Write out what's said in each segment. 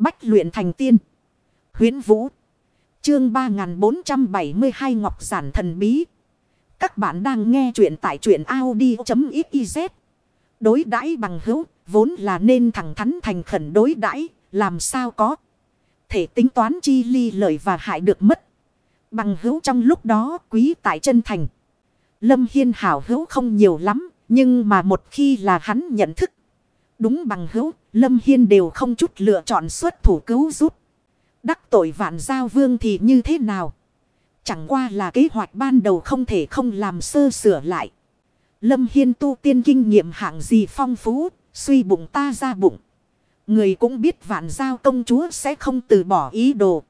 Bách luyện thành tiên. Huyến Vũ. Chương 3472 Ngọc Giản Thần Bí. Các bạn đang nghe truyện tại truyện Audi.xyz. Đối đãi bằng hữu, vốn là nên thẳng thắn thành khẩn đối đãi làm sao có. Thể tính toán chi ly lợi và hại được mất. Bằng hữu trong lúc đó quý tại chân thành. Lâm Hiên hảo hữu không nhiều lắm, nhưng mà một khi là hắn nhận thức. Đúng bằng hữu, Lâm Hiên đều không chút lựa chọn xuất thủ cứu giúp. Đắc tội vạn giao vương thì như thế nào? Chẳng qua là kế hoạch ban đầu không thể không làm sơ sửa lại. Lâm Hiên tu tiên kinh nghiệm hạng gì phong phú, suy bụng ta ra bụng. Người cũng biết vạn giao công chúa sẽ không từ bỏ ý đồ.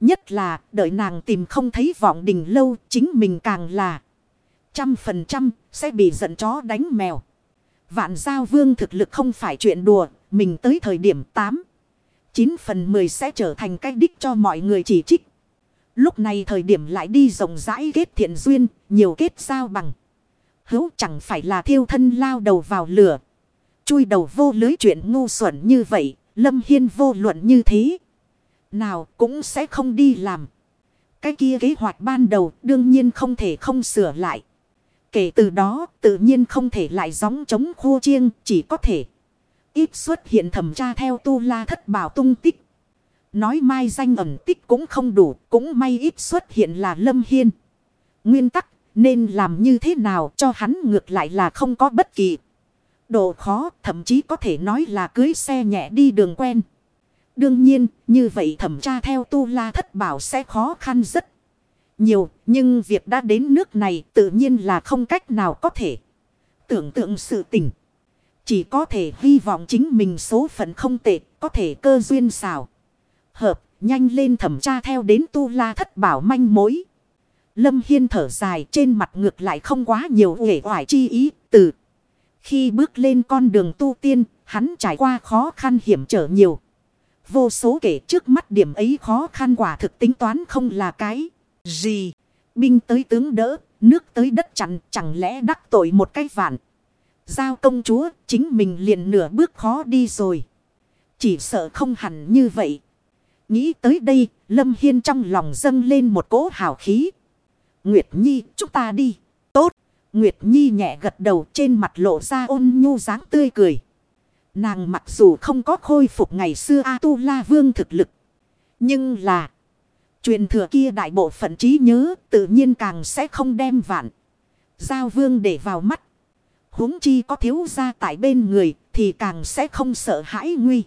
Nhất là đợi nàng tìm không thấy vọng đình lâu chính mình càng là trăm phần trăm sẽ bị giận chó đánh mèo. Vạn giao vương thực lực không phải chuyện đùa, mình tới thời điểm 8. 9 phần 10 sẽ trở thành cái đích cho mọi người chỉ trích. Lúc này thời điểm lại đi rộng rãi kết thiện duyên, nhiều kết giao bằng. Hữu chẳng phải là thiêu thân lao đầu vào lửa. Chui đầu vô lưới chuyện ngu xuẩn như vậy, Lâm Hiên vô luận như thế. Nào cũng sẽ không đi làm. Cái kia kế hoạch ban đầu đương nhiên không thể không sửa lại. Kể từ đó, tự nhiên không thể lại gióng chống khô chiêng, chỉ có thể. Ít xuất hiện thẩm tra theo tu la thất bảo tung tích. Nói mai danh ẩn tích cũng không đủ, cũng may ít xuất hiện là lâm hiên. Nguyên tắc, nên làm như thế nào cho hắn ngược lại là không có bất kỳ. Độ khó, thậm chí có thể nói là cưới xe nhẹ đi đường quen. Đương nhiên, như vậy thẩm tra theo tu la thất bảo sẽ khó khăn rất nhiều, nhưng việc đã đến nước này tự nhiên là không cách nào có thể tưởng tượng sự tình. Chỉ có thể hy vọng chính mình số phận không tệ, có thể cơ duyên xảo. Hợp, nhanh lên thẩm tra theo đến tu la thất bảo manh mối. Lâm Hiên thở dài trên mặt ngược lại không quá nhiều uể oải chi ý từ. Khi bước lên con đường tu tiên, hắn trải qua khó khăn hiểm trở nhiều. Vô số kể trước mắt điểm ấy khó khăn quả thực tính toán không là cái. Gì? Binh tới tướng đỡ, nước tới đất chặn, chẳng lẽ đắc tội một cái vạn. Giao công chúa, chính mình liền nửa bước khó đi rồi. Chỉ sợ không hẳn như vậy. Nghĩ tới đây, Lâm Hiên trong lòng dâng lên một cỗ hào khí. Nguyệt Nhi, chúng ta đi. Tốt. Nguyệt Nhi nhẹ gật đầu trên mặt lộ ra ôn nhu dáng tươi cười. Nàng mặc dù không có khôi phục ngày xưa A-tu-la vương thực lực. Nhưng là... Truyền thừa kia đại bộ phận trí nhớ tự nhiên càng sẽ không đem vạn. Giao vương để vào mắt. huống chi có thiếu gia tại bên người thì càng sẽ không sợ hãi nguy.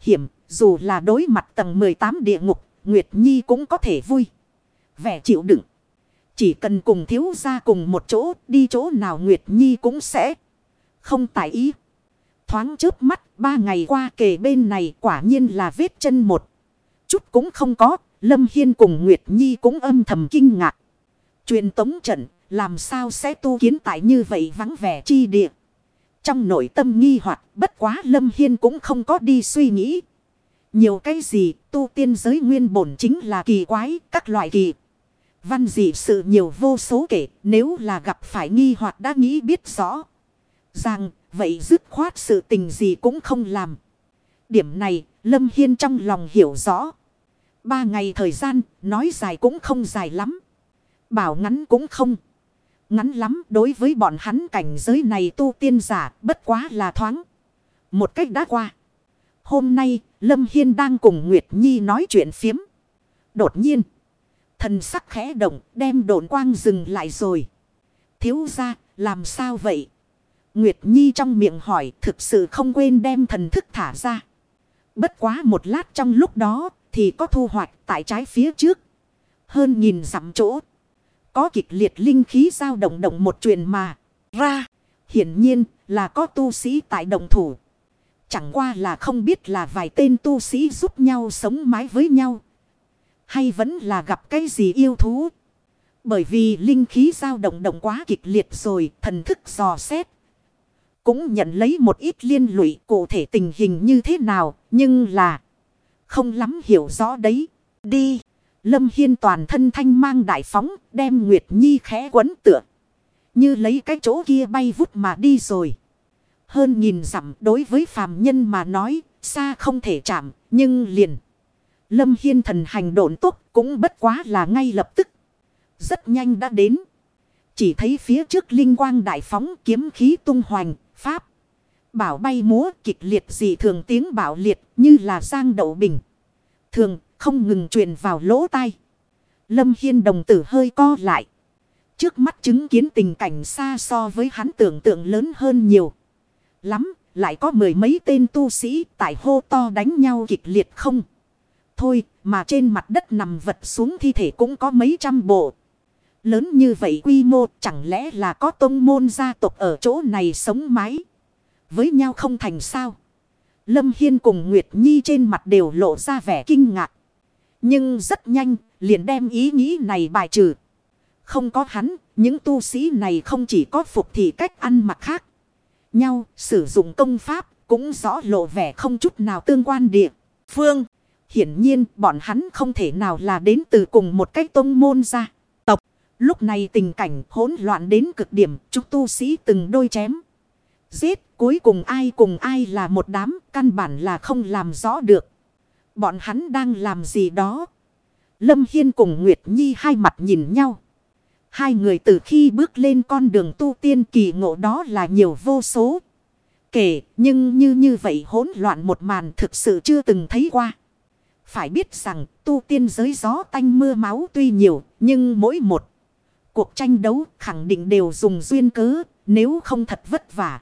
Hiểm dù là đối mặt tầng 18 địa ngục, Nguyệt Nhi cũng có thể vui. Vẻ chịu đựng. Chỉ cần cùng thiếu gia cùng một chỗ, đi chỗ nào Nguyệt Nhi cũng sẽ không tại ý. Thoáng trước mắt, ba ngày qua kề bên này quả nhiên là vết chân một. Chút cũng không có Lâm Hiên cùng Nguyệt Nhi cũng âm thầm kinh ngạc. Truyền tống trận, làm sao sẽ tu kiến tại như vậy vắng vẻ chi địa. Trong nội tâm nghi hoặc bất quá Lâm Hiên cũng không có đi suy nghĩ. Nhiều cái gì, tu tiên giới nguyên bổn chính là kỳ quái, các loại kỳ. Văn dị sự nhiều vô số kể, nếu là gặp phải nghi hoặc đã nghĩ biết rõ. Rằng, vậy dứt khoát sự tình gì cũng không làm. Điểm này, Lâm Hiên trong lòng hiểu rõ. Ba ngày thời gian, nói dài cũng không dài lắm. Bảo ngắn cũng không. Ngắn lắm đối với bọn hắn cảnh giới này tu tiên giả bất quá là thoáng. Một cách đã qua. Hôm nay, Lâm Hiên đang cùng Nguyệt Nhi nói chuyện phiếm. Đột nhiên, thần sắc khẽ động đem độn quang dừng lại rồi. Thiếu ra, làm sao vậy? Nguyệt Nhi trong miệng hỏi thực sự không quên đem thần thức thả ra. Bất quá một lát trong lúc đó, thì có thu hoạch tại trái phía trước. Hơn nhìn dặm chỗ. Có kịch liệt linh khí dao động động một truyền mà. Ra. Hiển nhiên là có tu sĩ tại động thủ. Chẳng qua là không biết là vài tên tu sĩ giúp nhau sống mái với nhau. Hay vẫn là gặp cái gì yêu thú. Bởi vì linh khí dao động động quá kịch liệt rồi, thần thức dò xét. Cũng nhận lấy một ít liên lụy cụ thể tình hình như thế nào, nhưng là không lắm hiểu rõ đấy. Đi. Lâm Hiên toàn thân thanh mang đại phóng đem Nguyệt Nhi khẽ quấn tựa. Như lấy cái chỗ kia bay vút mà đi rồi. Hơn nhìn dặm đối với phàm nhân mà nói xa không thể chạm, nhưng liền. Lâm Hiên thần hành độn tốt cũng bất quá là ngay lập tức. Rất nhanh đã đến. Chỉ thấy phía trước linh quang đại phóng kiếm khí tung hoành, pháp. Bảo bay múa kịch liệt dị thường tiếng bảo liệt như là giang đậu bình. Thường không ngừng truyền vào lỗ tai. Lâm Hiên đồng tử hơi co lại. Trước mắt chứng kiến tình cảnh xa so với hắn tưởng tượng lớn hơn nhiều. Lắm, lại có mười mấy tên tu sĩ tại hô to đánh nhau kịch liệt không. Thôi, mà trên mặt đất nằm vật xuống thi thể cũng có mấy trăm bộ. Lớn như vậy quy mô chẳng lẽ là có tông môn gia tộc ở chỗ này sống mái. Với nhau không thành sao. Lâm Hiên cùng Nguyệt Nhi trên mặt đều lộ ra vẻ kinh ngạc. Nhưng rất nhanh, liền đem ý nghĩ này bài trừ. Không có hắn, những tu sĩ này không chỉ có phục thị cách ăn mặc khác. Nhau, sử dụng công pháp, cũng rõ lộ vẻ không chút nào tương quan địa. Phương, hiển nhiên bọn hắn không thể nào là đến từ cùng một cách tông môn ra. Tộc, lúc này tình cảnh hỗn loạn đến cực điểm, chúng tu sĩ từng đôi chém. Giết, cuối cùng ai cùng ai là một đám, căn bản là không làm rõ được. Bọn hắn đang làm gì đó. Lâm Hiên cùng Nguyệt Nhi hai mặt nhìn nhau. Hai người từ khi bước lên con đường tu tiên kỳ ngộ đó là nhiều vô số. Kể, nhưng như như vậy hỗn loạn một màn thực sự chưa từng thấy qua. Phải biết rằng tu tiên giới gió tanh mưa máu tuy nhiều, nhưng mỗi một cuộc tranh đấu khẳng định đều dùng duyên cớ, nếu không thật vất vả.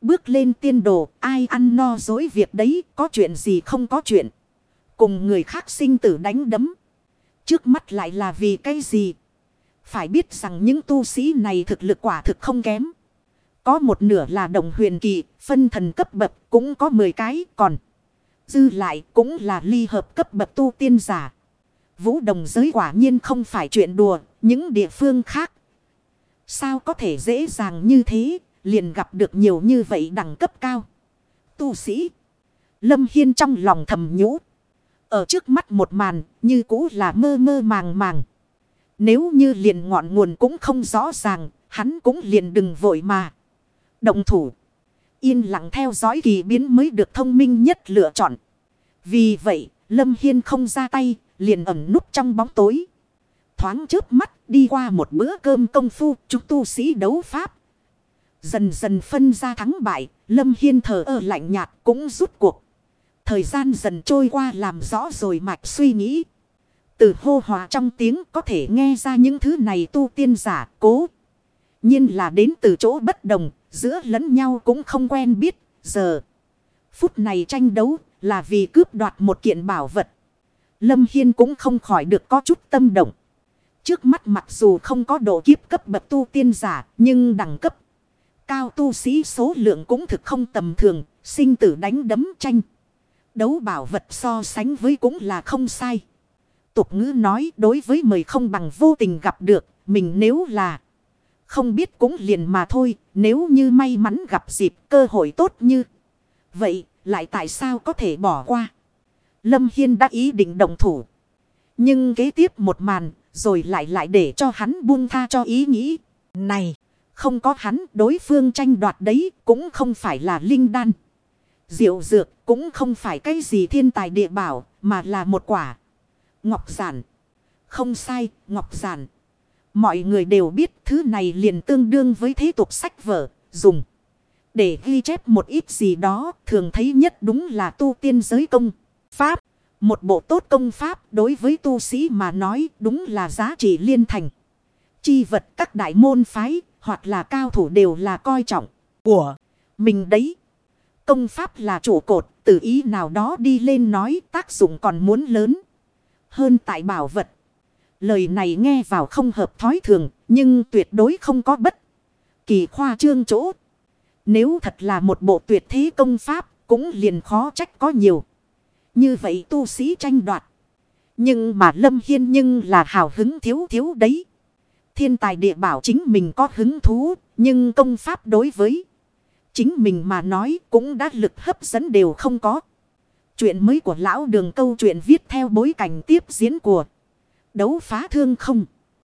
Bước lên tiên đồ, ai ăn no dối việc đấy, có chuyện gì không có chuyện. Cùng người khác sinh tử đánh đấm. Trước mắt lại là vì cái gì? Phải biết rằng những tu sĩ này thực lực quả thực không kém. Có một nửa là đồng huyền kỳ, phân thần cấp bậc cũng có 10 cái còn. Dư lại cũng là ly hợp cấp bậc tu tiên giả. Vũ đồng giới quả nhiên không phải chuyện đùa, những địa phương khác. Sao có thể dễ dàng như thế, liền gặp được nhiều như vậy đẳng cấp cao. Tu sĩ. Lâm Hiên trong lòng thầm nhũ. Ở trước mắt một màn, như cũ là mơ mơ màng màng. Nếu như liền ngọn nguồn cũng không rõ ràng, hắn cũng liền đừng vội mà. Động thủ. Yên lặng theo dõi kỳ biến mới được thông minh nhất lựa chọn. Vì vậy, Lâm Hiên không ra tay, liền ẩn núp trong bóng tối. Thoáng chớp mắt đi qua một bữa cơm công phu, chúng tu sĩ đấu pháp. Dần dần phân ra thắng bại, Lâm Hiên thở ơ lạnh nhạt cũng rút cuộc. Thời gian dần trôi qua làm rõ rồi mạch suy nghĩ. Từ hô hòa trong tiếng có thể nghe ra những thứ này tu tiên giả cố. nhiên là đến từ chỗ bất đồng, giữa lẫn nhau cũng không quen biết. Giờ, phút này tranh đấu là vì cướp đoạt một kiện bảo vật. Lâm Hiên cũng không khỏi được có chút tâm động. Trước mắt mặc dù không có độ kiếp cấp bậc tu tiên giả, nhưng đẳng cấp cao tu sĩ số lượng cũng thực không tầm thường, sinh tử đánh đấm tranh. Đấu bảo vật so sánh với cũng là không sai. Tục ngữ nói đối với mời không bằng vô tình gặp được, mình nếu là không biết cũng liền mà thôi, nếu như may mắn gặp dịp cơ hội tốt như. Vậy, lại tại sao có thể bỏ qua? Lâm Hiên đã ý định động thủ. Nhưng kế tiếp một màn, rồi lại lại để cho hắn buông tha cho ý nghĩ. Này, không có hắn đối phương tranh đoạt đấy cũng không phải là linh đan. Diệu dược cũng không phải cái gì thiên tài địa bảo mà là một quả. Ngọc giản. Không sai, ngọc giản. Mọi người đều biết thứ này liền tương đương với thế tục sách vở, dùng. Để ghi chép một ít gì đó, thường thấy nhất đúng là tu tiên giới công. Pháp. Một bộ tốt công pháp đối với tu sĩ mà nói đúng là giá trị liên thành. Chi vật các đại môn phái hoặc là cao thủ đều là coi trọng của mình đấy. Công pháp là chủ cột, tự ý nào đó đi lên nói tác dụng còn muốn lớn hơn tại bảo vật. Lời này nghe vào không hợp thói thường, nhưng tuyệt đối không có bất kỳ khoa trương chỗ. Nếu thật là một bộ tuyệt thế công pháp, cũng liền khó trách có nhiều. Như vậy tu sĩ tranh đoạt. Nhưng mà Lâm Hiên nhưng là hào hứng thiếu thiếu đấy. Thiên tài địa bảo chính mình có hứng thú, nhưng công pháp đối với chính mình mà nói cũng đã lực hấp dẫn đều không có. Chuyện mới của lão đường câu chuyện viết theo bối cảnh tiếp diễn của đấu phá thương không.